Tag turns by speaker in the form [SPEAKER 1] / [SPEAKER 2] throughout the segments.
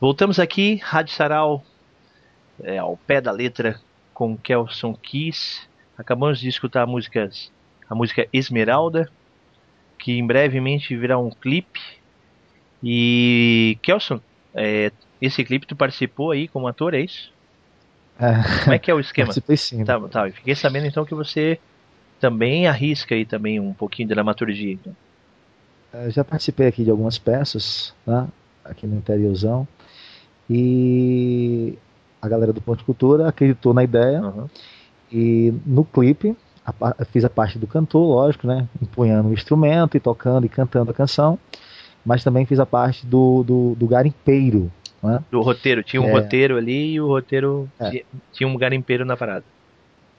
[SPEAKER 1] Voltamos aqui, Rádio Sarau, é, ao pé da letra, com Kelson Kiss. Acabamos de escutar a música, a música Esmeralda, que em brevemente virá um clipe. E Kelson, é, esse clipe tu participou aí como ator, é isso? É, Como é que é o esquema?
[SPEAKER 2] Participei sim.
[SPEAKER 1] Tá, tá, fiquei sabendo então que você também arrisca aí também um pouquinho de dramaturgia. Então.
[SPEAKER 2] É, já participei aqui de algumas peças, né, aqui no interiorzão. E a galera do Ponto Cultura acreditou na ideia. Uhum. E no clipe, a, fiz a parte do cantor, lógico, né? Empunhando o instrumento e tocando e cantando a canção. Mas também fiz a parte do, do, do garimpeiro. Né?
[SPEAKER 1] Do roteiro. Tinha um é... roteiro ali e o roteiro é. tinha um garimpeiro na parada.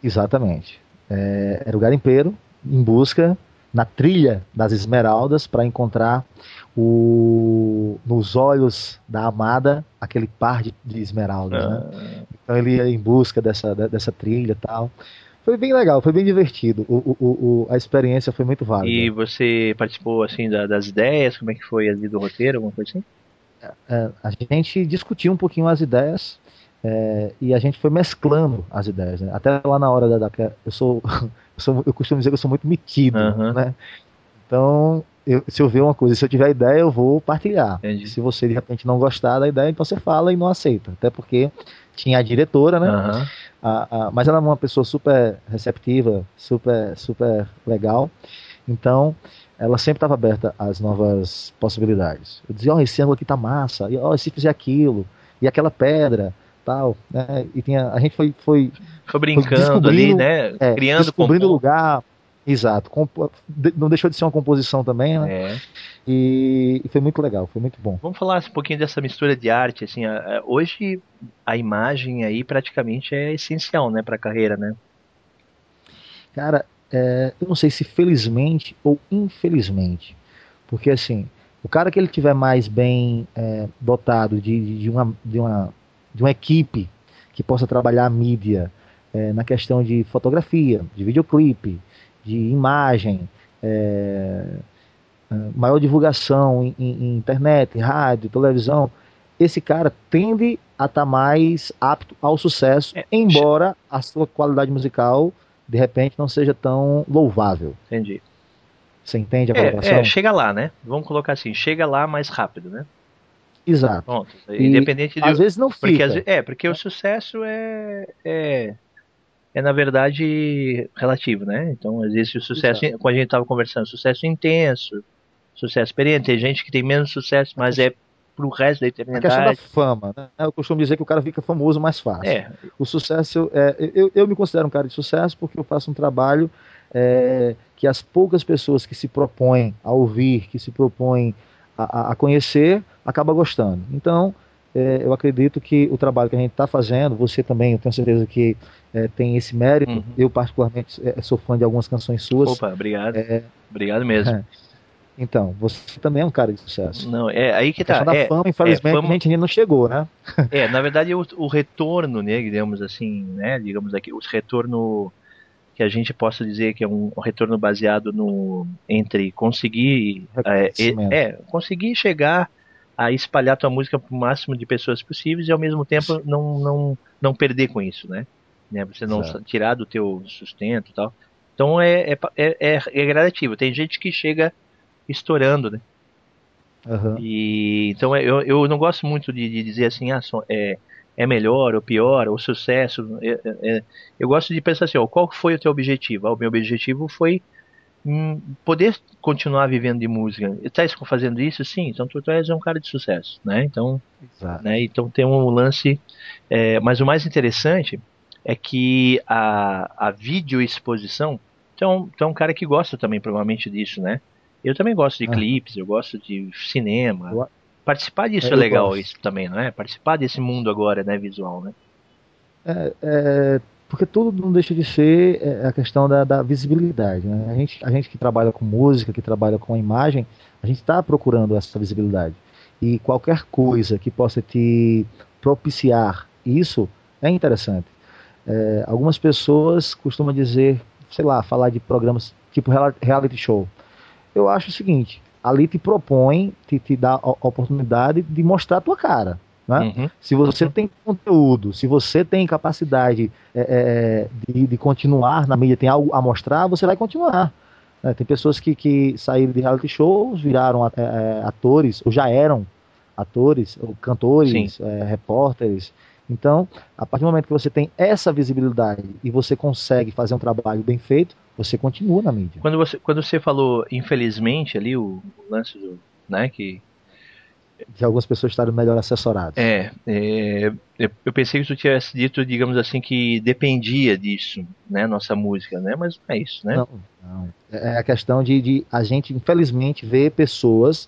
[SPEAKER 2] Exatamente. É, era o garimpeiro em busca na trilha das esmeraldas para encontrar o, nos olhos da amada aquele par de, de esmeraldas. Né? Ah. Né? Então ele ia em busca dessa, dessa trilha e tal. Foi bem legal, foi bem divertido. O, o, o, a experiência foi muito válida.
[SPEAKER 1] E você participou assim da, das ideias? Como é que foi ali do roteiro, alguma coisa assim?
[SPEAKER 2] É, é a gente discutiu um pouquinho as ideias é, e a gente foi mesclando as ideias. Né? Até lá na hora da, da eu sou, eu sou, eu costumo dizer que eu sou muito metido, uhum. né? Então eu, se eu ver uma coisa, se eu tiver ideia, eu vou partilhar. Entendi. Se você de repente não gostar da ideia, então você fala e não aceita. Até porque tinha a diretora, né? Uhum. A, a, mas ela é uma pessoa super receptiva, super, super legal. Então, ela sempre estava aberta às novas possibilidades. Eu dizia, ó, oh, esse ângulo aqui tá massa, e ó, oh, se fizer aquilo, e aquela pedra, tal, né? E tinha, a gente foi foi,
[SPEAKER 1] foi brincando foi ali, né?
[SPEAKER 2] É, Criando, descobrindo o lugar, Exato. Não deixou de ser uma composição também, né? É. E, foi muito legal, foi muito bom.
[SPEAKER 1] Vamos falar um pouquinho dessa mistura de arte, assim, hoje a imagem aí praticamente é essencial, né, para a carreira, né?
[SPEAKER 2] Cara, é, eu não sei se felizmente ou infelizmente, porque assim, o cara que ele tiver mais bem é, dotado de, de, uma, de, uma, de uma equipe que possa trabalhar a mídia é, na questão de fotografia, de videoclipe, de imagem, é, é, maior divulgação em, em, internet, rádio, televisão, esse cara tende a estar tá mais apto ao sucesso, é, embora a sua qualidade musical de repente não seja tão louvável.
[SPEAKER 1] Entendi.
[SPEAKER 2] Você entende a
[SPEAKER 1] é, colocação? É, chega lá, né? Vamos colocar assim, chega lá mais rápido, né?
[SPEAKER 2] Exato.
[SPEAKER 1] Pronto. Independente
[SPEAKER 2] e, de. Às vezes não fica.
[SPEAKER 1] É, porque o sucesso é, é é na verdade relativo, né? Então existe o sucesso, Exato. como a gente estava conversando, sucesso intenso, sucesso experiente. Tem gente que tem menos sucesso, mas é pro resto da eternidade.
[SPEAKER 2] A questão da fama, né? Eu costumo dizer que o cara fica famoso mais fácil. É. O sucesso, é, eu, eu me considero um cara de sucesso porque eu faço um trabalho é, que as poucas pessoas que se propõem a ouvir, que se propõem a, a conhecer, acaba gostando. Então, é, eu acredito que o trabalho que a gente está fazendo, você também, eu tenho certeza que é, tem esse mérito. Uhum. Eu, particularmente, é, sou fã de algumas canções suas.
[SPEAKER 1] Opa, obrigado. É, obrigado mesmo. É.
[SPEAKER 2] Então, você também é um cara de sucesso.
[SPEAKER 1] Não, é aí que tá.
[SPEAKER 2] A da é, fama, infelizmente, fama... a gente ainda não chegou, né?
[SPEAKER 1] É, na verdade, o, o, retorno, né, digamos assim, né, digamos aqui, o retorno que a gente possa dizer que é um, retorno baseado no entre conseguir é, é, conseguir chegar a espalhar tua música para o máximo de pessoas possíveis e ao mesmo tempo não, não, não perder com isso, né? né? Você não Exato. tirar do teu sustento e tal. Então é, é, é, é, é gradativo. Tem gente que chega estourando, né? Uhum. E, então é, eu, eu não gosto muito de, de dizer assim, ah, é, é melhor ou pior, ou sucesso. É, é, eu gosto de pensar assim, ó, qual foi o teu objetivo? Ah, o meu objetivo foi Hum, poder continuar vivendo de música. Está fazendo isso? Sim, então tu, tu és um cara de sucesso, né? Então, né? então tem um lance. É, mas o mais interessante é que a, a vídeo exposição. Então, tu é um cara que gosta também, provavelmente, disso, né? Eu também gosto de clipes, eu gosto de cinema. Participar disso é, é legal, gosto. isso também, não é? Participar desse mundo agora, né, visual, né?
[SPEAKER 2] É, é, porque tudo não deixa de ser é, a questão da, da visibilidade. Né? A, gente, a gente que trabalha com música, que trabalha com a imagem, a gente está procurando essa visibilidade. E qualquer coisa que possa te propiciar isso é interessante. É, algumas pessoas costumam dizer, sei lá, falar de programas tipo reality show. Eu acho o seguinte, ali te propõe, te, te dá a oportunidade de mostrar a tua cara. Né? Uhum. Se você uhum. tem conteúdo, se você tem capacidade é, é, de, de, continuar na mídia, tem algo a mostrar, você vai continuar. É, tem pessoas que, que saíram de reality shows, viraram é, é, atores, ou já eram atores, ou cantores, é, repórteres. Então, a partir do momento que você tem essa visibilidade e você consegue fazer um trabalho bem feito, você continua na mídia.
[SPEAKER 1] Quando você, quando você falou, infelizmente, ali, o, lance do. Né, que
[SPEAKER 2] que algumas pessoas estaram melhor assessoradas.
[SPEAKER 1] É, é, eu pensei que tu tivesse dito, digamos assim, que dependia disso, né, nossa música, né, mas não é isso, né? Não,
[SPEAKER 2] não. É, é a questão de, de a gente, infelizmente, ver pessoas,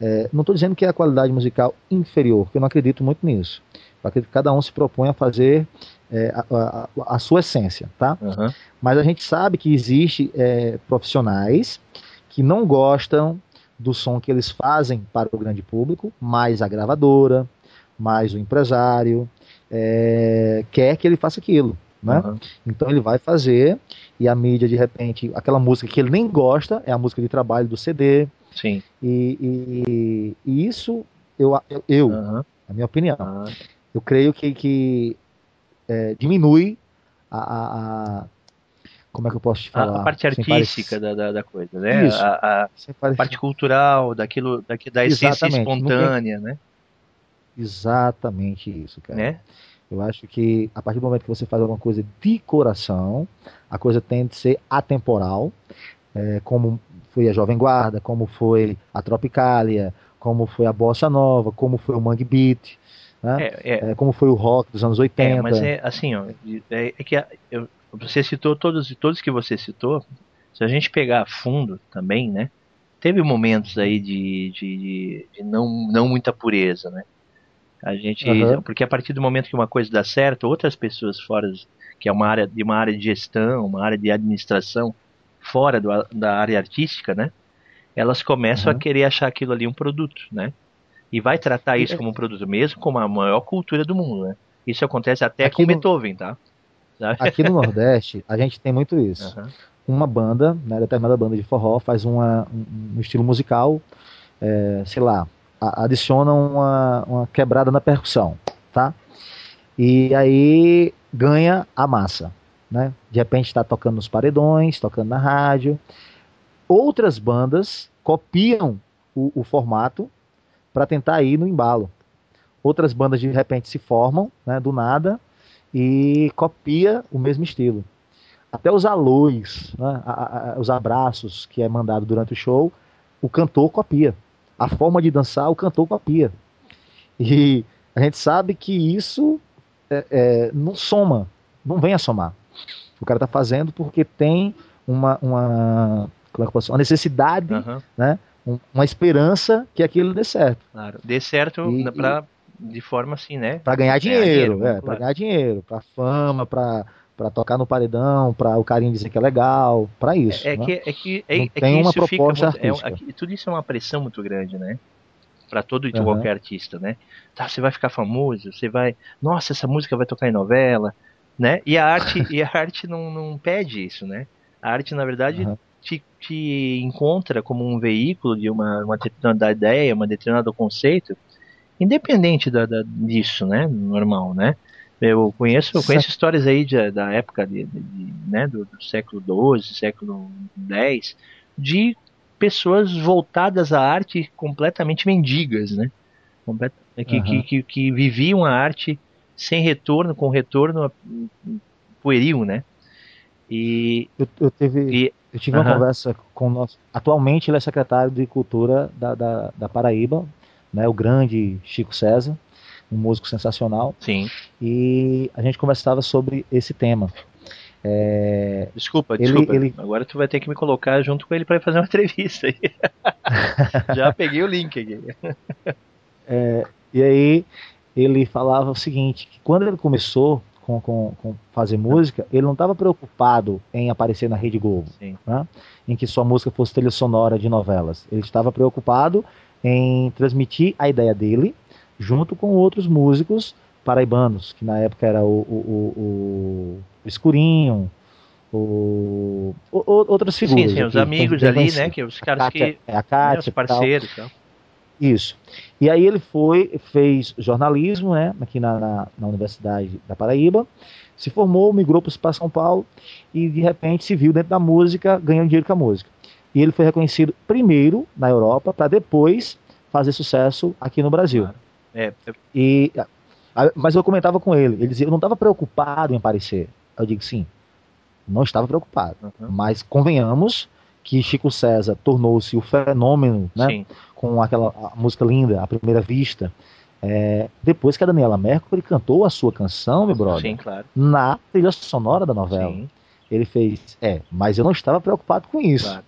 [SPEAKER 2] é, não estou dizendo que é a qualidade musical inferior, porque eu não acredito muito nisso. Eu acredito que cada um se propõe a fazer é, a, a, a, sua essência, tá? Uhum. Mas a gente sabe que existe é, profissionais que não gostam do som que eles fazem para o grande público, mais a gravadora, mais o empresário, é, quer que ele faça aquilo. Né? Uhum. Então ele vai fazer e a mídia de repente aquela música que ele nem gosta é a música de trabalho do CD.
[SPEAKER 1] Sim.
[SPEAKER 2] E, e, e isso eu, eu, uhum. a minha opinião, uhum. Eu creio que, que é, diminui a, a, como é que eu posso te falar?
[SPEAKER 1] A, parte artística da, da, da, coisa, né? Isso. A, a parte cultural, daquilo, da, da essência espontânea, né?
[SPEAKER 2] Exatamente isso, cara. Né? Eu acho que a partir do momento que você faz alguma coisa de coração, a coisa tende a ser atemporal, é, como foi a Jovem Guarda, como foi a Tropicália, como foi a Bossa Nova, como foi o Mangue Beat, né? é, é, é, como foi o rock dos anos 80. É,
[SPEAKER 1] mas é assim, ó, é, é que eu, você citou todos todos que você citou. Se a gente pegar a fundo também, né? Teve momentos aí de, de, de não, não muita pureza, né? A gente, uhum. porque a partir do momento que uma coisa dá certo, outras pessoas fora que é uma área de uma área de gestão, uma área de administração fora do, da área artística, né? Elas começam uhum. a querer achar aquilo ali um produto, né? E vai tratar isso como um produto mesmo, como a maior cultura do mundo, né? Isso acontece até Aqui com no... Beethoven, tá?
[SPEAKER 2] Aqui no Nordeste, a gente tem muito isso. Uhum. Uma banda, né, determinada banda de forró, faz uma, um, um estilo musical, é, sei lá, a, adiciona uma, uma quebrada na percussão, tá? E aí ganha a massa, né? De repente está tocando nos paredões, tocando na rádio. Outras bandas copiam o, o formato para tentar ir no embalo. Outras bandas de repente se formam, né, do nada, e copia o mesmo estilo. Até os alôs, né, a, a, os abraços que é mandado durante o show, o cantor copia. A forma de dançar, o cantor copia. E a gente sabe que isso é, é, não soma, não vem a somar. O cara está fazendo porque tem uma, uma, como é que posso, uma necessidade, uhum. né, uma esperança que aquilo dê certo.
[SPEAKER 1] Claro, dê certo para de forma assim, né?
[SPEAKER 2] Para ganhar dinheiro, ganhar é, para ganhar dinheiro, para fama, para para tocar no paredão, para o carinho dizer que é legal, para isso.
[SPEAKER 1] É,
[SPEAKER 2] né?
[SPEAKER 1] que é que é, é tem que uma proposta fica, é, é, tudo isso é uma pressão muito grande, né? Para todo e uhum. qualquer artista, né? Tá, você vai ficar famoso, você vai, nossa, essa música vai tocar em novela, né? E a arte e a arte não, não pede isso, né? A arte na verdade uhum. Te, te encontra como um veículo de uma, uma determinada ideia, uma determinado conceito independente da, da, disso, né? Normal, né? Eu conheço, eu conheço histórias aí de, da época de, de, né, do, do, século XII, século X, de pessoas voltadas à arte completamente mendigas, né? Que, uhum. que, que, que, viviam a arte sem retorno, com retorno pueril, né?
[SPEAKER 2] E eu, eu, teve, e, eu tive uhum. uma conversa com o nosso. Atualmente ele é secretário de Cultura da, da, da Paraíba, né, o grande Chico César, um músico sensacional.
[SPEAKER 1] Sim.
[SPEAKER 2] E a gente conversava sobre esse tema. É,
[SPEAKER 1] desculpa, ele, desculpa. Ele... Agora tu vai ter que me colocar junto com ele para fazer uma entrevista. Já peguei o link aqui.
[SPEAKER 2] É, e aí ele falava o seguinte, que quando ele começou com, com, com fazer música, ele não estava preocupado em aparecer na Rede Globo, né? em que sua música fosse trilha sonora de novelas. Ele estava preocupado em transmitir a ideia dele junto com outros músicos paraibanos, que na época era o, o, o, o Escurinho, o, outras figuras.
[SPEAKER 1] Sim, sim, os amigos ali, né, que os caras
[SPEAKER 2] Kátia,
[SPEAKER 1] que...
[SPEAKER 2] É a Kátia, né,
[SPEAKER 1] os parceiros. Tal.
[SPEAKER 2] Isso. E aí ele foi, fez jornalismo, né, aqui na, na, na Universidade da Paraíba, se formou, migrou para São Paulo e de repente se viu dentro da música, ganhando dinheiro com a música. E ele foi reconhecido primeiro na Europa para depois fazer sucesso aqui no Brasil. É, é... E, mas eu comentava com ele, ele dizia, eu não estava preocupado em aparecer. Eu digo sim, não estava preocupado. Uhum. Mas convenhamos que Chico César tornou-se o fenômeno, né? Sim. Com aquela música linda, A Primeira Vista. É, depois que a Daniela Mercury cantou a sua canção, meu brother,
[SPEAKER 1] Sim, claro.
[SPEAKER 2] na trilha sonora da novela. Sim. Ele fez, é, mas eu não estava preocupado com isso. Claro.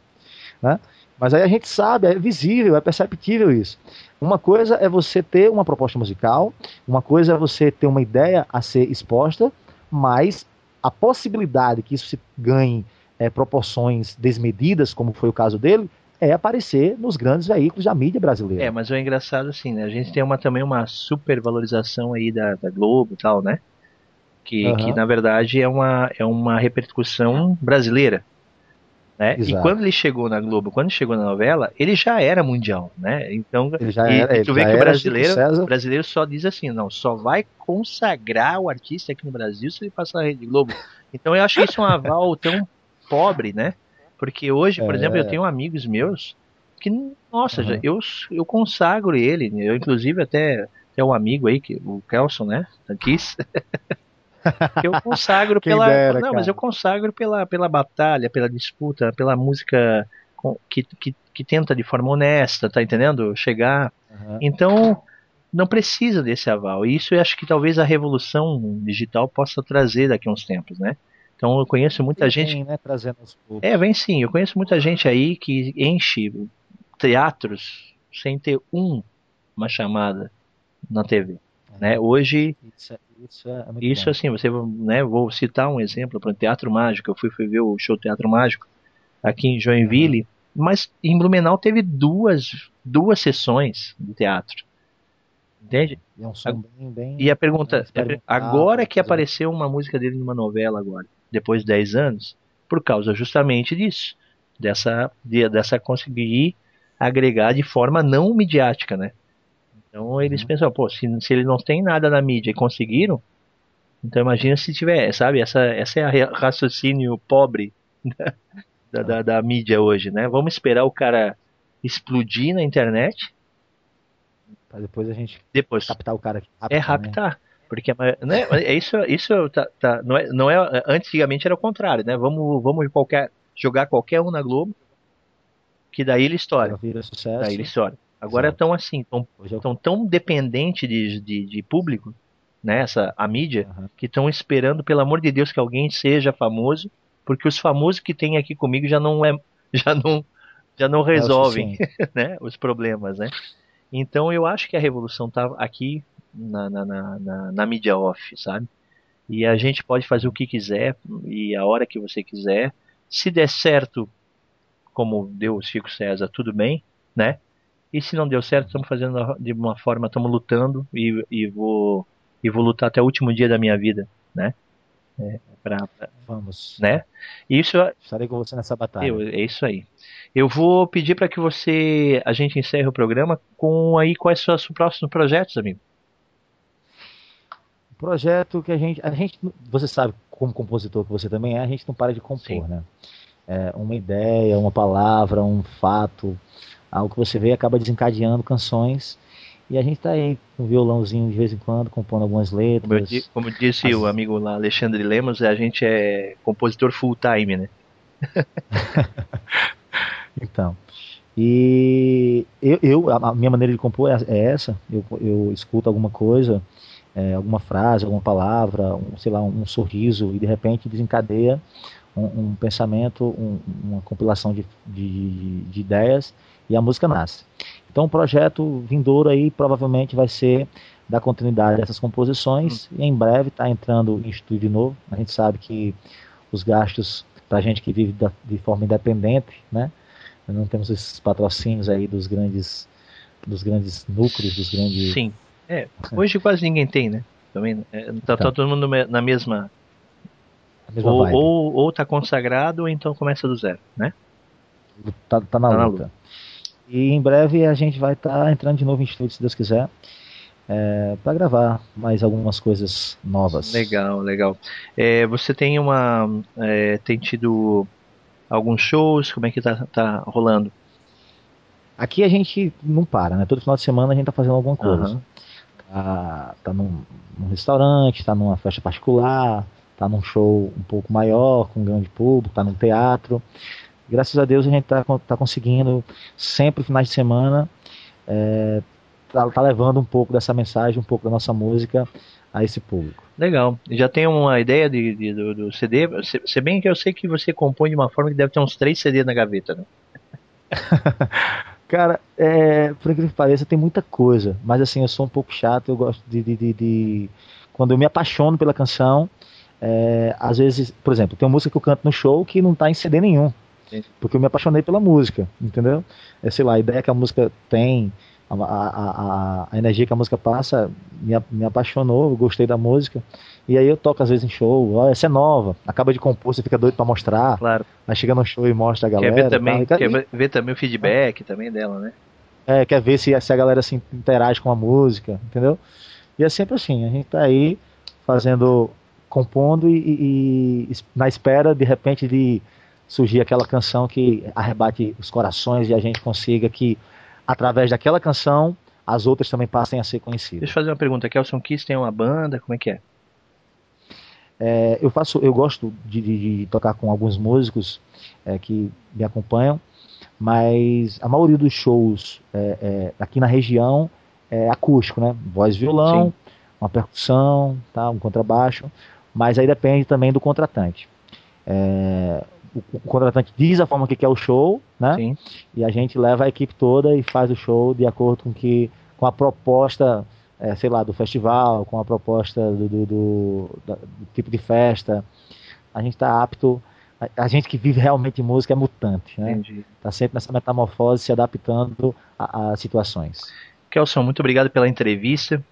[SPEAKER 2] Né? Mas aí a gente sabe, é visível, é perceptível isso. Uma coisa é você ter uma proposta musical, uma coisa é você ter uma ideia a ser exposta, mas a possibilidade que isso se ganhe é, proporções desmedidas, como foi o caso dele, é aparecer nos grandes veículos da mídia brasileira.
[SPEAKER 1] É, mas o é engraçado assim, né? A gente tem uma, também uma supervalorização aí da, da Globo e tal, né? Que, uhum. que na verdade é uma, é uma repercussão brasileira. Né? E quando ele chegou na Globo, quando chegou na novela, ele já era mundial, né? Então, ele já e, era, tu vê que o brasileiro, brasileiro só diz assim, não, só vai consagrar o artista aqui no Brasil se ele passar na Rede Globo. Então eu acho isso um aval tão pobre, né? Porque hoje, por é. exemplo, eu tenho amigos meus que, nossa, uhum. já, eu, eu consagro ele. Eu, inclusive, até tem um amigo aí, que, o Kelson, né? Tanquis. eu consagro pela. Dera, não, cara. mas eu consagro pela, pela batalha, pela disputa, pela música que, que, que tenta de forma honesta, tá entendendo? Chegar. Uhum. Então, não precisa desse aval. E isso eu acho que talvez a revolução digital possa trazer daqui a uns tempos, né? Então eu conheço muita gente. Né, trazendo é, vem sim. Eu conheço muita gente aí que enche teatros sem ter um, uma chamada na TV. É. Né? Hoje, isso, é, isso, é isso assim, você, né, vou citar um exemplo para o Teatro Mágico. Eu fui, fui ver o show Teatro Mágico aqui em Joinville, uhum. mas em Blumenau teve duas, duas sessões de teatro. Entende? É um som bem, bem, e a pergunta, agora que apareceu uma música dele numa novela agora, depois de 10 anos, por causa justamente disso, dessa, de, dessa conseguir agregar de forma não midiática, né? Então eles uhum. pensam, pô, se, se eles não têm nada na mídia e conseguiram, então imagina se tiver, sabe? Essa, essa é a raciocínio pobre da, da, da, mídia hoje, né? Vamos esperar o cara explodir na internet.
[SPEAKER 2] Pra depois a gente
[SPEAKER 1] depois,
[SPEAKER 2] captar o cara.
[SPEAKER 1] Raptar, é raptar. Né? Porque né, é isso, isso tá, tá, não, é, não é. Antigamente era o contrário, né? Vamos, vamos qualquer, jogar qualquer um na Globo, que daí ele estoura.
[SPEAKER 2] Vira sucesso.
[SPEAKER 1] Daí ele estoura. Agora estão assim, estão tão dependente de, de, de, público, né? Essa, a mídia, uhum. que estão esperando, pelo amor de Deus, que alguém seja famoso, porque os famosos que tem aqui comigo já não é, já não, já não é resolvem, é né? Os problemas, né? Então eu acho que a revolução está aqui na, na, na, na, mídia off, sabe? E a gente pode fazer o que quiser e a hora que você quiser. Se der certo, como deu o Chico César, tudo bem, né? E se não deu certo, estamos fazendo de uma forma, estamos lutando e, e, vou, e vou lutar até o último dia da minha vida, né?
[SPEAKER 2] É, pra, pra, Vamos.
[SPEAKER 1] Né? Isso,
[SPEAKER 2] Estarei com você nessa batalha.
[SPEAKER 1] Eu, é isso aí. Eu vou pedir para que você, a gente encerre o programa com aí quais são os próximos projetos, amigo
[SPEAKER 2] projeto que a gente, a gente, você sabe como compositor que você também é, a gente não para de compor, Sim. né? É, uma ideia, uma palavra, um fato, algo que você vê acaba desencadeando canções e a gente está aí com um violãozinho de vez em quando, compondo algumas letras.
[SPEAKER 1] Como, como disse As... o amigo lá, Alexandre Lemos, a gente é compositor full time, né?
[SPEAKER 2] então, e eu, eu, a minha maneira de compor é, é essa, eu, eu escuto alguma coisa, é, alguma frase, alguma palavra, um, sei lá, um, um sorriso e de repente desencadeia um, um pensamento, um, uma compilação de, de, de, ideias e a música nasce. Então o projeto vindouro aí provavelmente vai ser dar continuidade a essas composições e em breve está entrando em estúdio novo. A gente sabe que os gastos para a gente que vive da, de forma independente, né? Não temos esses patrocínios aí dos grandes dos grandes núcleos, dos grandes
[SPEAKER 1] Sim é, hoje quase ninguém tem, né? Também, é, tá, tá, então. todo mundo na mesma. Ou, ou, ou tá consagrado ou então começa do zero, né?
[SPEAKER 2] Tá, tá na, tá luta. na luta. E em breve a gente vai estar tá entrando de novo em estúdio, se Deus quiser, é, para gravar mais algumas coisas novas.
[SPEAKER 1] Legal, legal. É, você tem uma. É, tem tido alguns shows? Como é que tá, tá rolando?
[SPEAKER 2] Aqui a gente não para, né? Todo final de semana a gente tá fazendo alguma coisa. Uhum. Tá, tá num, num restaurante, tá numa festa particular, tá num show um pouco maior, com um grande público, tá num teatro. Graças a Deus a gente tá, tá conseguindo sempre finais de semana é, tá, tá levando um pouco dessa mensagem, um pouco da nossa música a esse público.
[SPEAKER 1] Legal. Já tem uma ideia de, de do, do, CD? Se, se, bem que eu sei que você compõe de uma forma que deve ter uns três CDs na gaveta, né?
[SPEAKER 2] Cara, é, por incrível que pareça, tem muita coisa. Mas assim, eu sou um pouco chato, eu gosto de. de, de, de... Quando eu me apaixono pela canção, é, às vezes, por exemplo, tem uma música que eu canto no show que não tá em CD nenhum. Sim. Porque eu me apaixonei pela música, entendeu? É, sei lá, a ideia que a música tem, a, a, a, a energia que a música passa, me, me apaixonou, eu gostei da música. E aí eu toco às vezes em show, ó, essa é nova, acaba de compor, você fica doido pra mostrar.
[SPEAKER 1] Claro.
[SPEAKER 2] Aí chega no show e mostra a galera.
[SPEAKER 1] Quer ver também, tá, quer ver também o feedback também dela, né?
[SPEAKER 2] É, quer ver se, se a galera se interage com a música, entendeu? E é sempre assim, a gente tá aí fazendo, compondo e, e, e na espera de repente de surgir aquela canção que arrebate os corações e a gente consiga que através daquela canção as outras também passem a ser conhecidas.
[SPEAKER 1] Deixa eu fazer uma pergunta, Kelson Kiss tem uma banda, como é que é?
[SPEAKER 2] É, eu faço, eu gosto de, de, de tocar com alguns músicos é, que me acompanham, mas a maioria dos shows é, é aqui na região é acústico, né? Voz, violão, Sim. uma percussão, tá? Um contrabaixo, mas aí depende também do contratante. É, o, o, contratante diz a forma que quer o show, né? Sim. E a gente leva a equipe toda e faz o show de acordo com que com a proposta é, sei lá, do festival, com a proposta do, do, do, do tipo de festa. A gente está apto. A, a, gente que vive realmente música é mutante, né? Está sempre nessa metamorfose, se adaptando a, a situações.
[SPEAKER 1] Kelson, muito obrigado pela entrevista,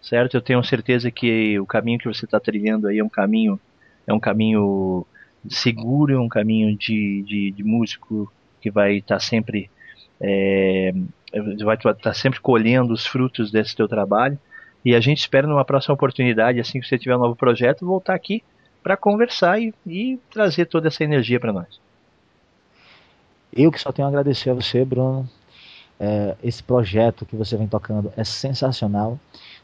[SPEAKER 1] certo? Eu tenho certeza que o caminho que você está trilhando aí é um caminho, é um caminho seguro, é um caminho de, de, de músico que vai estar tá sempre é, vai estar tá sempre colhendo os frutos desse teu trabalho. E a gente espera numa próxima oportunidade, assim que você tiver um novo projeto, voltar aqui para conversar e, e, trazer toda essa energia para nós.
[SPEAKER 2] Eu que só tenho a agradecer a você, Bruno. É, esse projeto que você vem tocando é sensacional,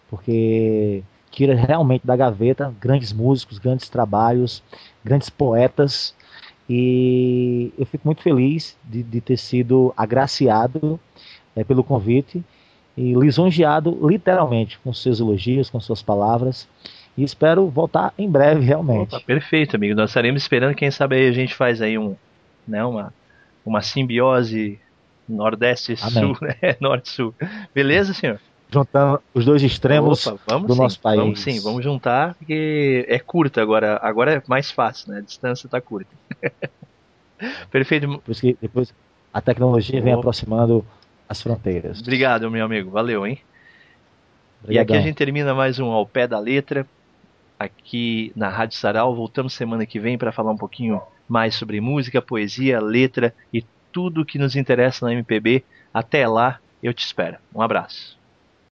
[SPEAKER 2] porque tira realmente da gaveta grandes músicos, grandes trabalhos, grandes poetas. E eu fico muito feliz de, de ter sido agraciado é, pelo convite e lisonjeado literalmente com seus elogios, com suas palavras. E espero voltar em breve, realmente. Opa,
[SPEAKER 1] perfeito, amigo. Nós estaremos esperando. Quem sabe aí a gente faz aí um, né, uma, uma simbiose Nordeste-Sul, né? Norte-Sul. Beleza, senhor?
[SPEAKER 2] Juntando os dois extremos Opa, do
[SPEAKER 1] sim,
[SPEAKER 2] nosso país.
[SPEAKER 1] Vamos sim, vamos juntar, porque é curta agora. Agora é mais fácil, né? A distância está curta. Perfeito.
[SPEAKER 2] Depois, que, depois a tecnologia vem aproximando as fronteiras.
[SPEAKER 1] Obrigado, meu amigo. Valeu, hein? Obrigadão. E aqui a gente termina mais um Ao Pé da Letra, aqui na Rádio Sarau. Voltamos semana que vem para falar um pouquinho mais sobre música, poesia, letra e tudo que nos interessa na MPB. Até lá, eu te espero. Um abraço.